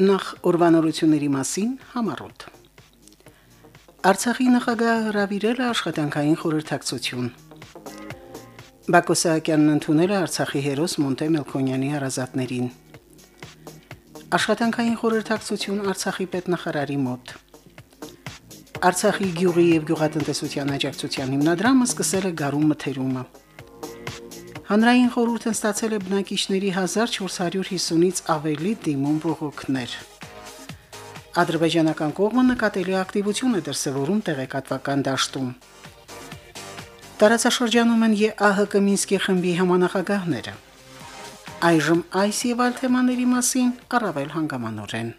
Նախ ուրվանորությունների մասին համառոտ։ Արցախի նախագահ հրավիրել է աշխատանքային խորհրդակցություն։ Բակո Սահակյանն ընդունել է Արցախի հերոս Մոնտե Մելքոնյանի հարազատներին։ Աշխատանքային խորհրդակցություն Արցախի պետնախարարի մոտ։ Արցախի գյուղի եւ գյուղատնտեսության աջակցության հիմնադրամը սկսել է գարու մթերումը։ Հանրային խորհուրդն ստացել է բնակիչների 1450-ից ավելի դիմում բողոքներ։ Ադրբեջանական կողմը նկատելի ակտիվություն է դրսևորում տեղեկատվական դաշտում։ Տարածաշրջանում են ԵԱՀԿ Մինսկի խմբի համանախագահները։ Այժմ այս եւ այլ թեմաների մասին առավել հանգամանորեն։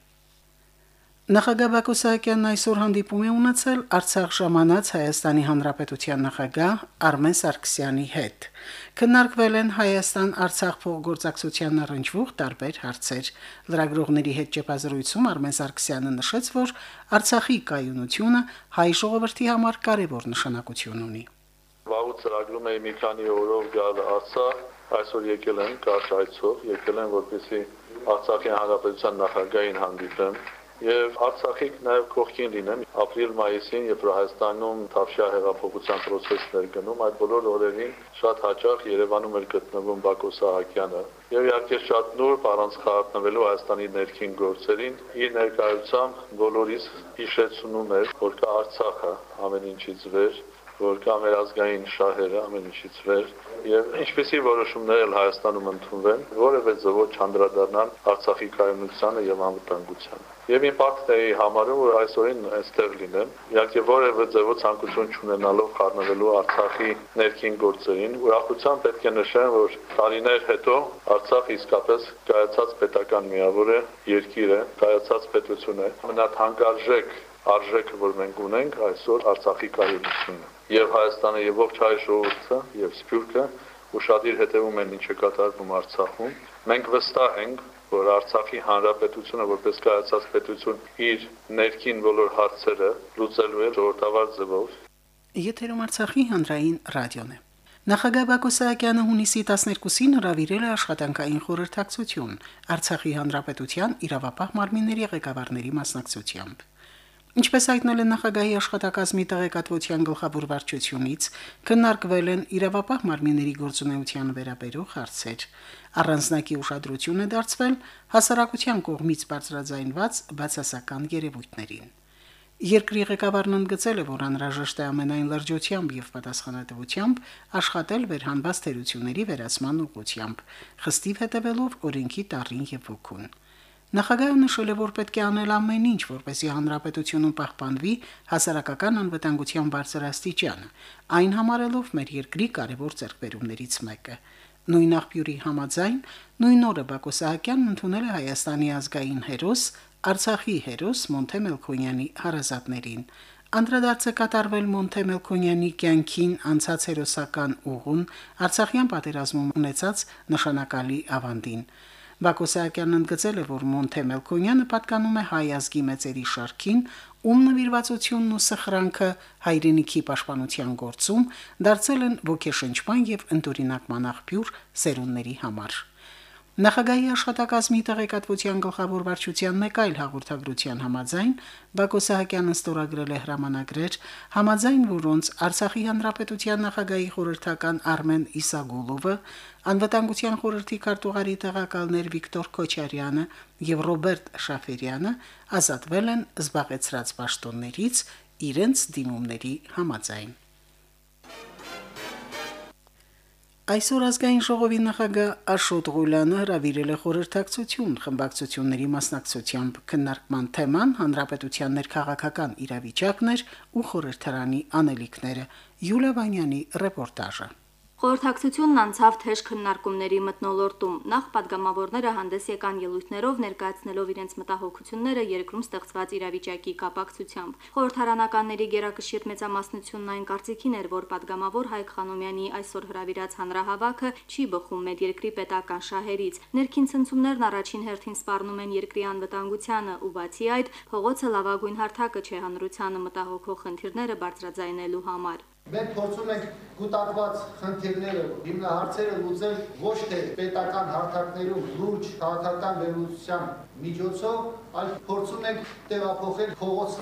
Նախագահ Բակո Սահակյանն այսօր հանդիպում է ունեցել Արցախ ժամանած Հայաստանի Հանրապետության նախագահ Արմեն Սարգսյանի հետ։ Քննարկվել են Հայաստան-Արցախ փոխգործակցության առնչվող տարբեր հարցեր։ Լրագրողների հետ ճեպազրույցում Արմեն Սարգսյանը նշեց, որ Արցախի կայունությունը հայ ժողովրդի համար կարևոր նշանակություն ունի։ Վաղուց ծրագրում էի մի քանի օրով գալ Արցախ, այսօր եկել են կարճ այցով, եկել են որպեսզի Արցախի Հանրապետության նախագահին հանդիպեմ եւ Արցախիկ նաեւ կողքին լինեմ ապրիլ-մայիսին, երբ Հայաստանում Թավշյա հեղափոխության process-ներ գնում, այդ բոլոր օրերին շատ հաճախ Երևանում էր գտնվում Բակո Սահակյանը եւ իհարկե շատ նուրբ առանց խառնվելու Հայաստանի ներքին գործերին իր ներկայությամբ բոլորիս հիշեցնում էր, որ կա Արցախը ամեն ինչից վեր որ կա մեր ազգային շահերը ամեն ինչից վեր եւ ինչպեսի որոշումներ էլ Հայաստանում ընդունվեն, որևէ ձևով չանդրադառնան Արցախի կայունությանը եւ անվտանգությանը։ Եվ իմ պարտքն էի համարում, որ այսօրին այստեղ լինեմ, իհարկե որևէ ձևով ցանկություն չունենալով խառնվելու Արցախի ներքին գործերին, ուրախությամբ պետք է նշեմ, որ տարիներ հետո Արցախը իսկապես կայացած պետական միավոր է, երկիր է, կայացած պետություն է։ Մնաթանկարժեք արժեքը, որ մենք ունենք այսօր Արցախի կայունությունը։ Եվ Հայաստանը եւ ողջ հայ ժողովուրդը եւ Սփյուռքը ուշադիր հետևում են ինչը կատարվում Արցախում։ Մենք վստահ ենք, որ Արցախի հանրապետությունը որպես կայացած պետություն իր ներքին բոլոր հարցերը լուծելու է ժողովրդավար ձևով։ Եթերում Արցախի հանրային ռադիոն է։ Նախագահ Բակո Սահակյանը հունիսի 12-ին հրավիրել է աշխատանքային խորհրդակցություն Արցախի հանրապետության իրավապահ մարմինների ղեկավարների մասնակցությամբ։ Ինչպես հայտնել են նախագահի աշխատակազմի տեղեկատվության գլխավոր վարչությունից, քննարկվել են իրավապահ մարմինների գործունեության վերաբերող հարցեր։ Առանձնակի ուշադրություն է դարձվել հասարակության կողմից բարձրաձայնված բացասական երևույթներին։ Երկրի ղեկավարն ընդգծել է, որ անհրաժեշտ է ամենայն լրջությամբ եւ պատասխանատվությամբ աշխատել վերհանված թերությունների վերացման ուղղությամբ, խստիվ հետևելով օրենքի տառին եւ ոգուն։ Նախագահը նշել է, որ պետք է անել ամեն ինչ, որպեսզի հանրապետությունում պահպանվի հասարակական անվտանգության բարձրաստիճանը, այն համարելով մեր երկրի կարևոր ձեռքբերումներից մեկը։ Նույն աղբյուրի համաձայն նույն օրը Բակո Սահակյանն ընդունել է Հայաստանի ազգային հերոս Արցախի հերոս Մոնթե Մելքոնյանի հարազատներին։ Անդրադարձը կատարվել Մոնթե Մելքոնյանի կյանքին անցած հերոսական ուղուն Արցախյան պատերազմում ունեցած նշանակալի ավանդին։ Բակո Սահակյանն ընդգծել է, որ Մոնթե Մելքոնյանը պատկանում է հայ ազգի մեծերի շարքին, ում նվիրվածությունն ու սխրանքը հայրենիքի պաշտպանության գործում դարձել են ոգեշնչման եւ ընդօրինակման աղբյուր սերունդների համար։ Նախագահի աշխատակազմի տեղեկատվության գլխավոր վարչության մեկ այլ հաղորդագրության համաձայն Բակո Սահակյանը ստորագրել է հրամանագրեր, համաձայն որոնց Արցախի հանրապետության նախագահի խորհրդական Արմեն Իսագուլովը, անվտանգության խորհրդի քարտուղարի տեղակալներ Վիկտոր Քոչարյանը եւ Ռոբերտ Շաֆերյանը ազատվել են զբաղեցրած պաշտոններից իրենց դիմումների համաձայն։ Այսօր ազգային ժողովի նախագահ Աշոտ Ղուլյանը հրավիրել է խորհրդակցություն խմբակցությունների մասնակցությամբ քննարկման թեման հանրապետության ներքաղաքական իրավիճակներ ու խորհրդարանի անելիքները Յուլիա Վանյանի ռեպորտաժը Խորհրդակցությունն անցավ թեժ քննարկումների մտնոլորտում։ Նախ падգամավորները հանդես եկան ելույթներով ներկայացնելով իրենց մտահոգությունները երկրում ստեղծված իրավիճակի կապակցությամբ։ Խորհրդարանականների գերակշիռ մեծամասնությունն այն կարծիքին էր, որ падգամավոր Հայկ Խանոմյանի այսօր հրավիրած հանրահավաքը չի բխում մեր երկրի պետական շահերից։ Ներքին ցնցումներն առաջին հերթին սպառնում են երկրի անվտանգությանը, ու բացի այդ, փողոցը լավագույն հարթակը չէ հանրությանը մտահոգող խնդիրները բարձրաձայնելու համար։ Մենք փորձում ենք կուտակված խնդիրները, հիմնահարցերը լուծել ոչ թե պետական հարթակներում լուրջ քաղաքական վերլուծության միջոցով, այլ փորձում ենք տեղափոխել փողոց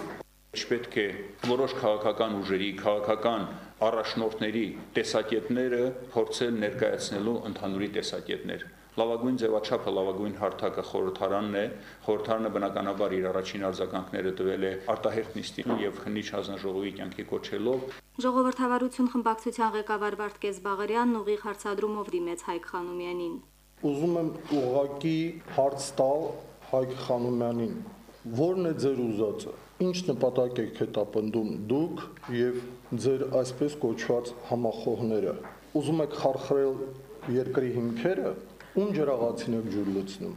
Չպետք է որոշ քաղաքական ուժերի, քաղաքական առաջնորդների տեսակետները փորձել ներկայացնելու ընդհանուրի տեսակետներ։ Լավագույն ձևաչափը, լավագույն հարթակը խորհրդարանն է։ Խորհրդարանը բնականաբար իր առաջին արձագանքները տվել է արտահերտ նիստին եւ քննիչ հանձնաժողովի կյանքի կոչելով։ Ժողովրդավարություն խմբակցության ղեկավար Վարդգես Բաղարյանն ուղիղ հարցադրումով դիմեց Հայկ Խանոմյանին։ Ուզում եմ ուղակի հարց տալ Հայկ Խանոմյանին, ո՞րն է ձեր ուզածը։ Ինչ նպատակ եք հետապնդում դուք եւ ձեր այսպես կոչված համախոհները։ Ուզում եք խարխրել երկրի հիմքերը, ում ջրաղացին եք ջուր լցնում։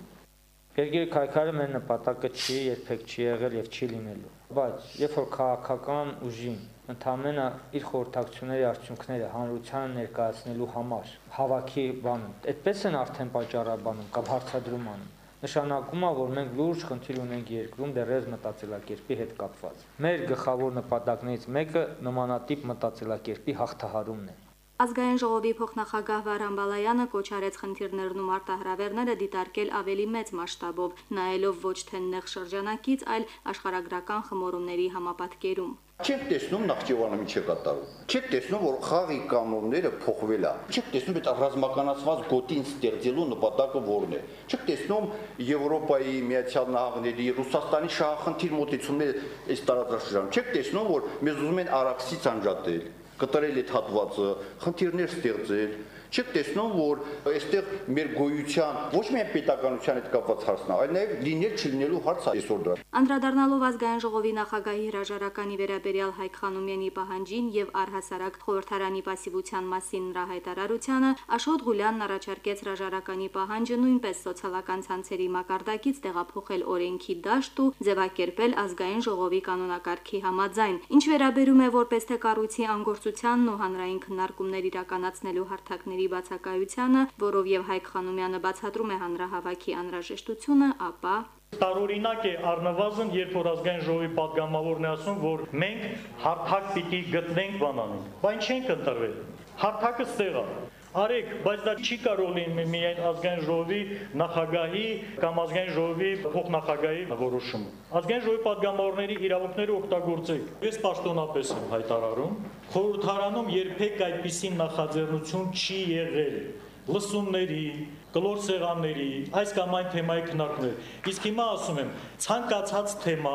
Երկրի քայքարը մեր նպատակը չի, երբեք չի եղել եւ չի լինելու։ Բայց երբ որ քաղաքական ուժին ընդամենը իր խորհրդակցությունների արդյունքները հանրությանը ներկայացնելու համար հավաքի բանը, այդպես են արդեն պատճառաբանում կամ հարցադրում անում նշանակում է, որ մենք լուրջ խնդիր ունենք երկրում դեռևս մտածելակերպի հետ կապված։ Մեր գլխավոր նպատակներից մեկը նմանատիպ մտածելակերպի հաղթահարումն է։ Ազգային ժողովի փոխնախագահ Վարան Բալայանը կոչ արեց խնդիրներն ու մարտահրավերները դիտարկել ավելի մեծ մասշտաբով, նայելով ոչ թե նեղ շրջանակից, այլ աշխարհագրական խմորումների համապատկերում։ Չեք տեսնում Նախճեվանը ինչ է կատարում։ Չեք տեսնում, որ խաղի կանոնները փոխվել է։ Չեք տեսնում այդ ռազմականացված գոտին ստեղծելու նպատակը որն է։ Չեք տեսնում Եվրոպայի, Միացյալ Նահանգների, Ռուսաստանի շահախնդիր մոտեցումները այս տարածաշրջանում։ Չեք տեսնում, որ մեզ ուզում են արաքսից անջատել կտրել այդ հատվածը, խնդիրներ ստեղծել, Չեք տեսնում, որ այստեղ մեր գոյության ոչ միայն պետականության հետ կապված հարցն է, այլ նաև լինել չլինելու հարցը այսօր դրա։ Անդրադառնալով ազգային ժողովի նախագահի հրաժարականի վերաբերյալ Հայկ Խանոմյանի պահանջին եւ առհասարակ խորհրդարանի пассивության մասին նրա հայտարարությանը, Աշոտ Գուլյանն առաջարկեց հրաժարականի պահանջը նույնպես սոցիալական ցանցերի մակարդակից տեղափոխել օրենքի դաշտ ու ձևակերպել ազգային ժողովի կանոնակարգի համաձայն։ Ինչ վերաբերում է որպես թե կառույցի անգործությանն ու հանրային քննարկումներ իրականացնելու հարթակների ծրագրերի բացակայությանը, որով եւ Հայկ Խանոմյանը բացատրում է հանրահավաքի անհրաժեշտությունը, ապա Տարօրինակ է առնվազն, երբ որ ազգային ժողովի падգամավորն է ասում, որ մենք հարթակ պիտի գտնենք բանանին, բայց չենք ընտրվել։ Հարթակը ստեղ է։ Արեք, բայց դա չի կարող լինել միայն ազգային ժողովի նախագահի կամ ազգային ժողովի փոխնախագահի որոշումը։ Ազգային ժողովի падգամավորների իրավունքները օգտագործեք։ Ես պաշտոնապես եմ հայտարարում, խորհրդարանում երբեք այդպիսի նախաձեռնություն չի եղել լսումների, կլոր սեղանների, այս կամ այն թեմայի քննարկումներ։ Իսկ հիմա ասում եմ, ցանկացած թեմա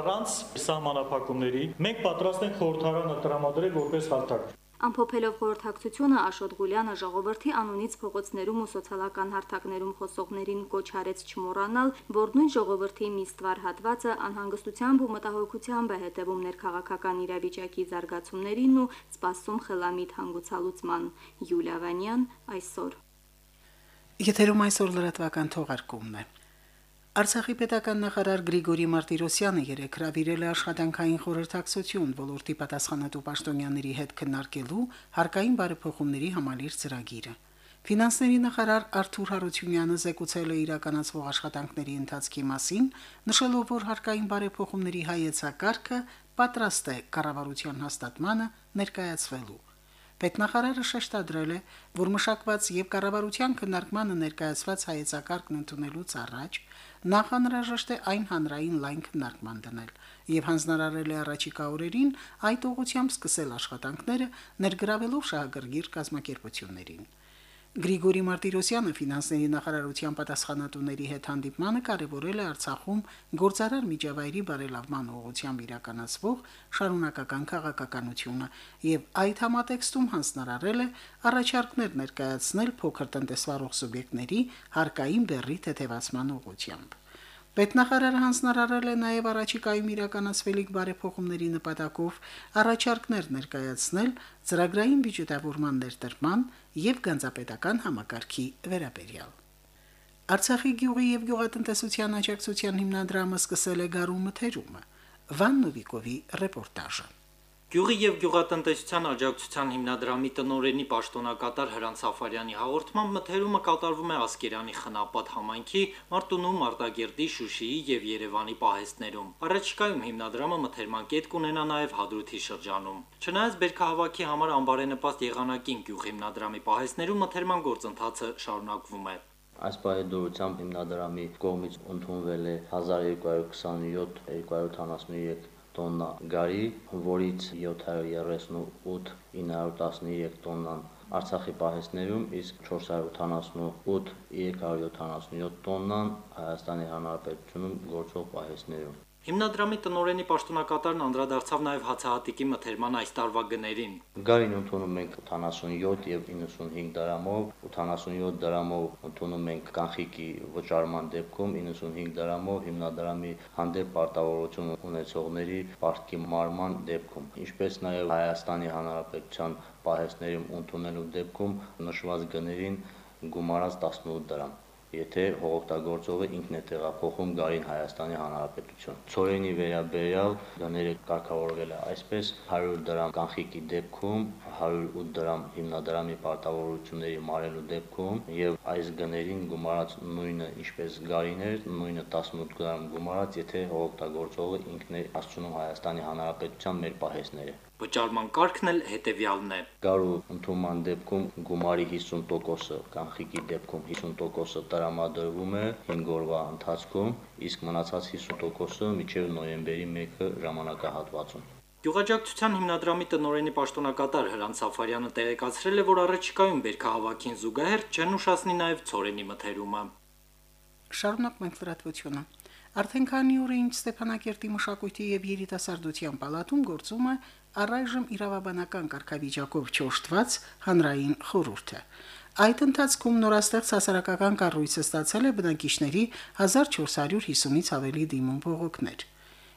առանց սահմանափակումների մենք պատրաստ ենք խորհրդարանը տրամադրել որպես հարթակ։ Ամփոփելով խորհրդակցությունը Աշոտ Գուլյանը ժողովրդի անունից փողոցներում ու սոցիալական հարթակներում խոսողներին կոչ արեց չմոռանալ, որ նույն ժողովրդի մի ստվար հատվածը անհանգստությամբ ու մտահոգությամբ է հետևում ներքաղաքական իրավիճակի զարգացումներին ու սպասում խելամիտ հանգուցալուծման։ Յուլիա Վանյան այսօր Եթերում այսօր լրատվական թողարկումն է։ Արցախի պետական նախարար Գրիգորի Մարտիրոսյանը երեկ հրավիրել է աշխատանքային խորհրդակցություն ոլորտի պատասխանատու պաշտոնյաների հետ քննարկելու հարկային բարեփոխումների համալիր ծրագիրը։ Ֆինանսների նախարար Արթուր Հարությունյանը զեկուցել է իրականացվող աշխատանքների ընթացքի մասին, նշելով, որ հարկային բարեփոխումների հայեցակարգը պատրաստ է կառավարության հաստատմանը ներկայացվելու։ Պետնախարարը շեշտադրել է, որ մշակված եւ կառավարության քննարկմանը ներկայացված հայեցակարգն ընդունելուց առաջ նախ անհրաժեշտ է այն հանրային լայն քննարկման դնել եւ հանձնարարել է առաջիկա օրերին այդ ուղղությամբ սկսել աշխատանքները ներգրավելով շահագրգիռ կազմակերպություններին։ Գրիգորի Մարտիրոսյանը ֆինանսների նախարարության պատասխանատուների հետ հանդիպմանը կարևորել է Արցախում գործարար միջավայրի բարելավման ուղղությամբ իրականացվող շարունակական քաղաքականությունը եւ այդ համատեքստում հանձնարարել է առաջարկներ ներկայացնել փոքր տնտեսվարող սուբյեկտների հարկային բեռի թեթևացման ուղղությամբ։ Պետնախարարը հանձնարարել է նաև առաջիկայում իրականացվելիք բարեփոխումների նպատակով առաջարկներ ներկայացնել ծրագրային բյուջետավորման ներդրման եւ գանձապետական համակարգի վերաբերյալ։ Արցախի գյուղի եւ գյուղատնտեսության աջակցության հիմնադրամը սկսել է գարու մթերումը։ Վան Նովիկովի ռեպորտաժը։ Գյուղի եւ գյուղատնտեսության աջակցության հիմնադրամի տնօրենի պաշտոնակատար Հրանտ Սաֆարյանի հաղորդմամբ մթերումը կատարվում է Ասկերանի խնապատ համայնքի, Մարտունու, Մարտակերտի, Շուշիի եւ Երևանի պահեստներում։ Առաջիկայում հիմնադրամը մթերման կետ կունենա նաեւ Հադրութի շրջանում։ Չնայած բերքահավաքի համար անբարենպաստ եղանակին գյուղ հիմնադրամի պահեստներում մթերման գործընթացը շարունակվում է։ Այս պահի դուրությամբ հիմնադրամի կողմից ընդունվել է 1227 273 տոննա գարի, որից 738 913 տոննան Արցախի պահեստներում, իսկ 488 377 տոննան Հայաստանի Հանրապետությունում գործող պահեստներում։ Հիմնադրամի տնօրենի պաշտոնակատարն անդրադարձավ նաև հացահատիկի մթերման այս տարվա գներին։ Գարին ընդունում ենք 87 եւ 95 դրամով, 87 դրամով ընդունում ենք կանխիկի վճարման դեպքում, 95 դրամով հիմնադրամի հանդեպ պարտավորություն ունեցողների պարտքի մարման դեպքում, ինչպես նաև Հայաստանի Հանրապետության պահեստներում ընդունելու դեպքում նշված գներին գումարած 18 դրամ եթե հողօգտագործողը ինքն է տեղափոխում գարին Հայաստանի Հանրապետություն։ Ծորենի վերաբերյալ գները կարգավորվել է այսպես. 100 դրամ կանխիկի դեպքում, 108 դրամ հիմնադրամի պարտավորությունների մարելու դեպքում եւ այս գներին գումարած նույնը ինչպես գարիներ, նույնը 18 դրամ գումարած, եթե հողօգտագործողը ինքն է հասցնում Հայաստանի Հանրապետության մեր պահեսները։ Վճարման կարգն էլ հետևյալն է։ Գարու ընդունման դեպքում գումարի 50%-ը, կանխիկի դեպքում 50%-ը տրամադրվում է 5 օրվա ընթացքում, իսկ մնացած 50%-ը մինչև նոյեմբերի 1-ը ժամանակահատվածում։ Գյուղաճակցության հիմնադրամի տնօրենի պաշտոնակատար Հրանտ Սաֆարյանը տեղեկացրել է, որ առաջիկայում բերքահավաքին զուգահեռ չեն ուշացնի նաև ծորենի մթերումը։ Շարունակ մենք լրատվությունը։ Արդեն քանի օր է ինչ Ստեփանակերտի մշակույթի եւ երիտասարդության պալատում գործում է առայժմ իրավաբանական կարգավիճակով ճոշտված հանրային խորհուրդը։ Այդ ընթացքում նորաստեղծ հասարակական կառույցը ստացել է բնակիչների 1450-ից ավելի դիմում բողոքներ։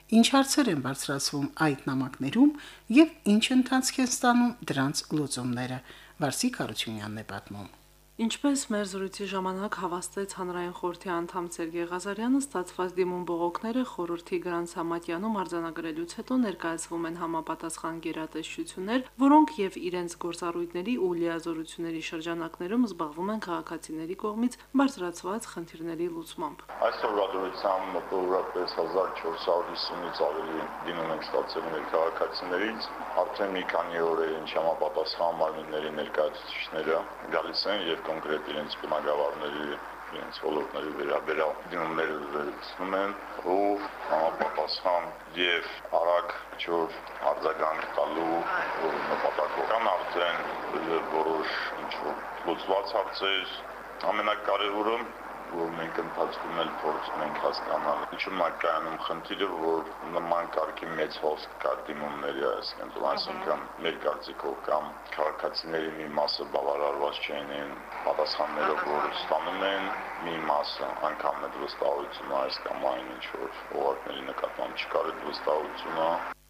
Ինչ հարցեր են բարձրացվում այդ նամակներում եւ ինչ ընթացք են ստանում դրանց լուծումները։ Վարսիկ Հարությունյանն է պատմում։ Ինչպես մեր զրույցի ժամանակ հավաստեց հանրային խորհրդի անդամ Սերգեյ Ղազարյանը, ստացված դիմում բողոքները խորհրդի Գրանց Համատյանում արձանագրելուց հետո ներկայացվում են համապատասխան գերատեսչություններ, որոնք եւ իրենց գործառույթների ու լիազորությունների շրջանակներում զբաղվում են քաղաքացիների կողմից բարձրացված խնդիրների լուծմամբ։ Այսօրվա դրությամբ մոտավորապես 1450-ից ավելի դիմում ենք ստացել մեր քաղաքացիներից, արդեն մի քանի օր է ինչ համապատասխան մարմինների ներկայացուցիչները գալիս են եւ կոնկրետ իրենց բնակավարների իրենց ոլորտների վերաբերյալ դիմումները վերցնում են ու համապատասխան եւ արագ ճոր արձագանք տալու նպատակով կան արդեն որոշ ինչ որ լուծված հարցեր ամենակարևորը որ մենք ընթացքում էլ փորձում ենք հասկանալ։ Ինչու՞մ է կայանում խնդիրը, որ նման կարգի մեծ հոսք կա դիմումների այսինքն, այսինքն մեր կարծիքով կամ քաղաքացիների մի մասը բավարարված չեն պատասխաններով, որ ստանում են, մի մասը անգամ այդ վստահությունը այս կամ այն ինչ որ օղակների նկատմամբ չկար այդ վստահությունը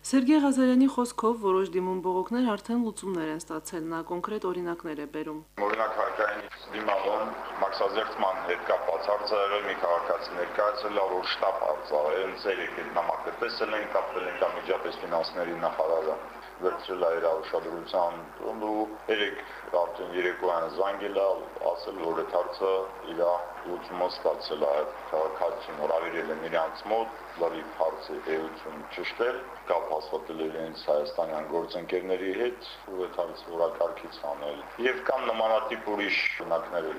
Սերգեյ Ղազարյանի խոսքով որոշ դիմում բողոքներ արդեն լուծումներ են ստացել, նա կոնկրետ օրինակներ է բերում։ Օրինակ հարկային դիմալon մաքսազերծման հետ կապված հարցերը մի քաղաքացի ներկայացել է, որ շտաբ հարցը, ցերեկ այդ նամակը տեսել են, կապվել են միջապես ֆինանսների նախարարը վերցրել է իր ուշադրության ու երեք արդեն երեկոյան զանգել է ասել որ այդ հարցը իր լուծումը ստացել է քաղաքացին հրավիրել են իրանց մոտ լրիվ հարցը էություն ճշտել կապ հաստատել իրենց հայաստանյան գործընկերների հետ ու այդ հարցը որակարգից անել եւ կան նմանատիպ ուրիշ բնակներ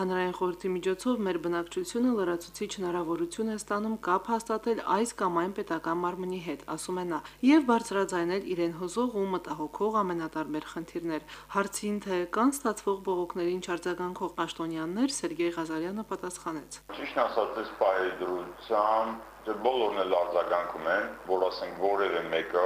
Հանրային խորհրդի միջոցով մեր բնակչությունը լրացուցիչ հնարավորություն է ստանում կապ հաստատել այս կամ այն պետական մարմնի հետ, ասում է նա, եւ բարձրաձայնել իրեն հուզող ու մտահոգող ամենատարբեր խնդիրներ։ Հարցին թե կան ստացվող բողոքներին չարձագանքող պաշտոնյաներ Սերգեյ Ղազարյանը պատասխանեց։ Ճիշտ ասած, այս պահի դրությամբ դե բոլորն էլ արձագանքում են, որ ասենք որևէ մեկը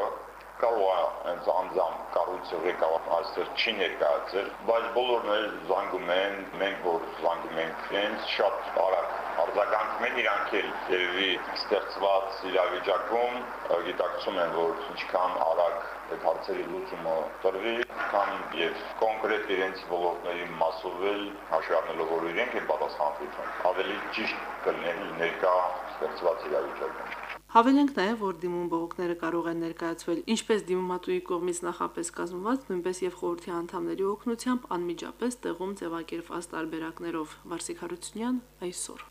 կարող է հենց անձամ կառույցը ղեկավար այստեղ չի ներկայացել, բայց բոլորն էլ զանգում են, մենք որ զանգում ենք իրենց շատ արագ արձագանքում են իրանք էլ երևի ստեղծված իրավիճակում գիտակցում են, որ ինչքան արագ այդ հարցերի լուծումը տրվի, քան եւ կոնկրետ իրենց ոլորտների մասով էլ հաշվի առնելով, որ իրենք են պատասխանատվություն, ավելի ճիշտ կլինի ներկա ստեղծված իրավիճակում։ Հավելենք նաև, որ դիմում բողոքները կարող են ներկայացվել ինչպես դիմումատուի կողմից նախապես կազմված, նույնպես եւ խորհրդի անդամների օգնությամբ անմիջապես տեղում ձևակերպված տարբերակներով։ Վարսիկ Հարությունյան այսօր։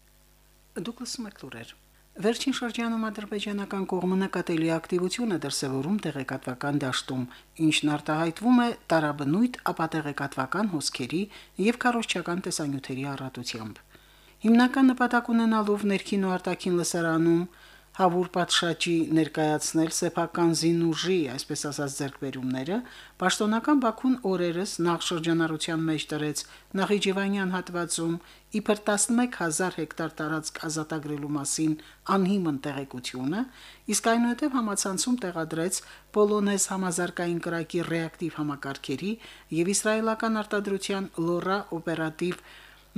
Դուք լսում եք լուրեր։ Վերջին շրջանում ադրբեջանական կողմը նկատելի ակտիվություն է դրսևորում տեղեկատվական դաշտում, ինչն արտահայտվում է տարաբնույթ ապատեղեկատվական հոսքերի եւ քարոշչական տեսանյութերի առատությամբ։ Հիմնական նպատակ ունենալով ներքին ու արտաքին լսարանում հավուր պատշաճի ներկայացնել սեփական զինուժի, այսպես ասած, ձեռքբերումները, պաշտոնական Բաքուն օրերս նախ շրջանառության մեջ դրեց Նախիջևանյան հատվածում իբր 11000 հեկտար տարածք ազատագրելու մասին անհիմն տեղեկությունը, իսկ այնուհետև համացանցում տեղադրեց Պոլոնեզ համազարգային կրակի ռեակտիվ համակարգերի եւ իսրայելական արտադրության լորա օպերատիվ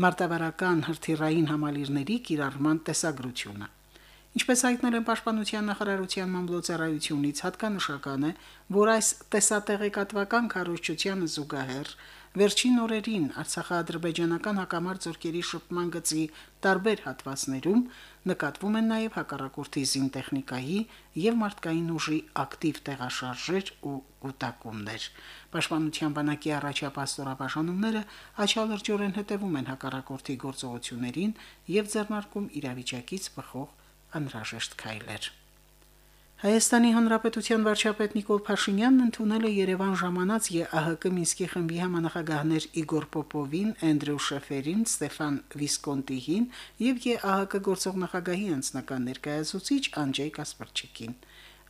մարտավարական հրթիռային համալիրների կիրառման տեսագրությունը։ Ինչպես հայտնել են Պաշտպանության նախարարության մամլոցարայությունից, հատկանշական է, որ այս տեսատեղեկատվական քարոզչությանը զուգահեռ վերջին օրերին Արցախա-ադրբեջանական հակամարտ զորքերի շփման գծի տարբեր հատվածներում նկատվում են նաև հակառակորդի զինտեխնիկայի եւ մարդկային ուժի ակտիվ տեղաշարժեր ու կուտակումներ։ Պաշտպանության բանակի առաջապատстоրապաշտոնումները աչալրջորեն հետևում են հակառակորդի գործողություններին եւ ձեռնարկում իրավիճակից բխող անհրաժեշտ քայլեր։ Հայաստանի Հանրապետության վարչապետ Նիկոլ Փաշինյանն ընդունել է Երևան ժամանած ԵԱՀԿ Մինսկի խմբի համանախագահներ Իգոր Պոպովին, Էնդրեու Շեֆերին, Ստեֆան Վիսկոնտիին եւ ԵԱՀԿ գործող նախագահի անձնական ներկայացուցիչ Անջեյ Կասպարչիկին։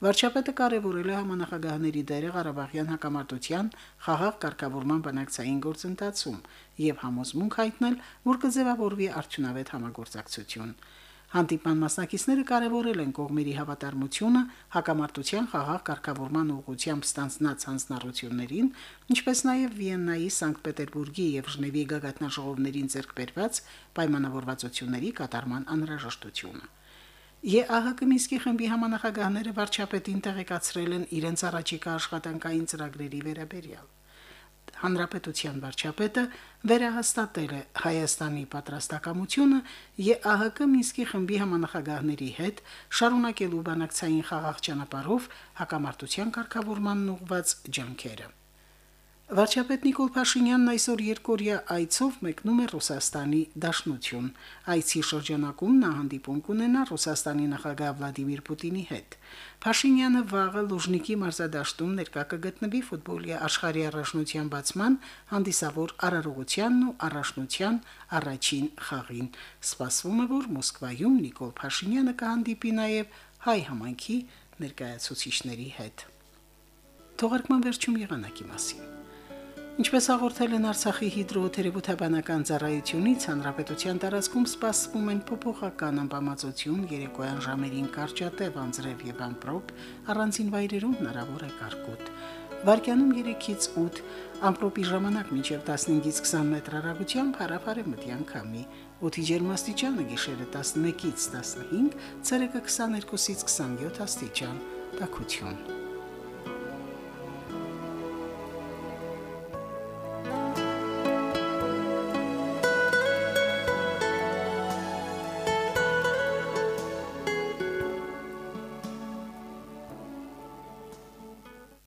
Վարչապետը կարևորել է համանախագահների դերը Ղարաբաղյան հակամարտության խաղաղ կարգավորման բանակցային գործընթացում եւ համոզմունք հայտնել, որ կձևավորվի արդյունավետ համագործակցություն։ Հանդիպման մասնակիցները կարևորել են կողմերի հավատարմությունը հակամարտության խաղաղ կարգավորման ուղղությամբ ստանձնած հանձնառություններին, ինչպես նաև Վիեննայի, Սանկտ Պետերբուրգի եւ Ժնևի գագաթնաժողովներին ձեռքբերված պայմանավորվածությունների կատարման անհրաժեշտությունը։ ԵԱՀԿ Մինսկի խմբի համանախագահները վարչապետին տեղեկացրել են իրենց առաջիկա աշխատանքային ծրագրերի վերաբերյալ հանրապետության վարչապետը վերահաստատել է Հայաստանի պատրաստակամությունը ԵԱՀԿ Մինսկի խմբի համանախագահների հետ շարունակելու բանակցային խաղաղ ճանապարհով հակամարտության կարգավորմանն ուղղված ջանքերը։ Վարչապետ Նիկոլ Փաշինյանն այսօր երկորյա այցով մեկնում է Ռուսաստանի Դաշնություն։ Այցի շրջանակում նա հանդիպում կունենա Ռուսաստանի նախագահ Վլադիմիր Պուտինի հետ։ Փաշինյանը վաղը Լուժնիկի մարզադաշտում ներկա կգտնվի ֆուտբոլի աշխարհի առաջնության բացման հանդիսավոր արարողությանն ու առաջնության առաջին խաղին։ Սպասվում է, որ Մոսկվայում Նիկոլ Փաշինյանը կհանդիպի նաև հայ համայնքի ներկայացուցիչների հետ։ Թողարկման վերջում եղանակի մասին։ Ինչպես հաղորդել են Արցախի հիդրոթերապևտաբանական ծառայությունից, հանրապետության տարածքում սպասվում են փոփոխական անբավարարություն, երեկոյան ժամերին կարճատև անձրև եւ ամպրոպ, առանցին վայրերում հնարավոր է կարկուտ։ Վարկյանում 3-ից 8 ամպրոպի ժամանակ մինչև 15-ից 20 մետր հեռագությամբ հարավարեմտյան քամի, օդի ջերմաստիճանը գիշերը 11-ից 15, ցերեկը 22-ից 27 աստիճան, տաքություն։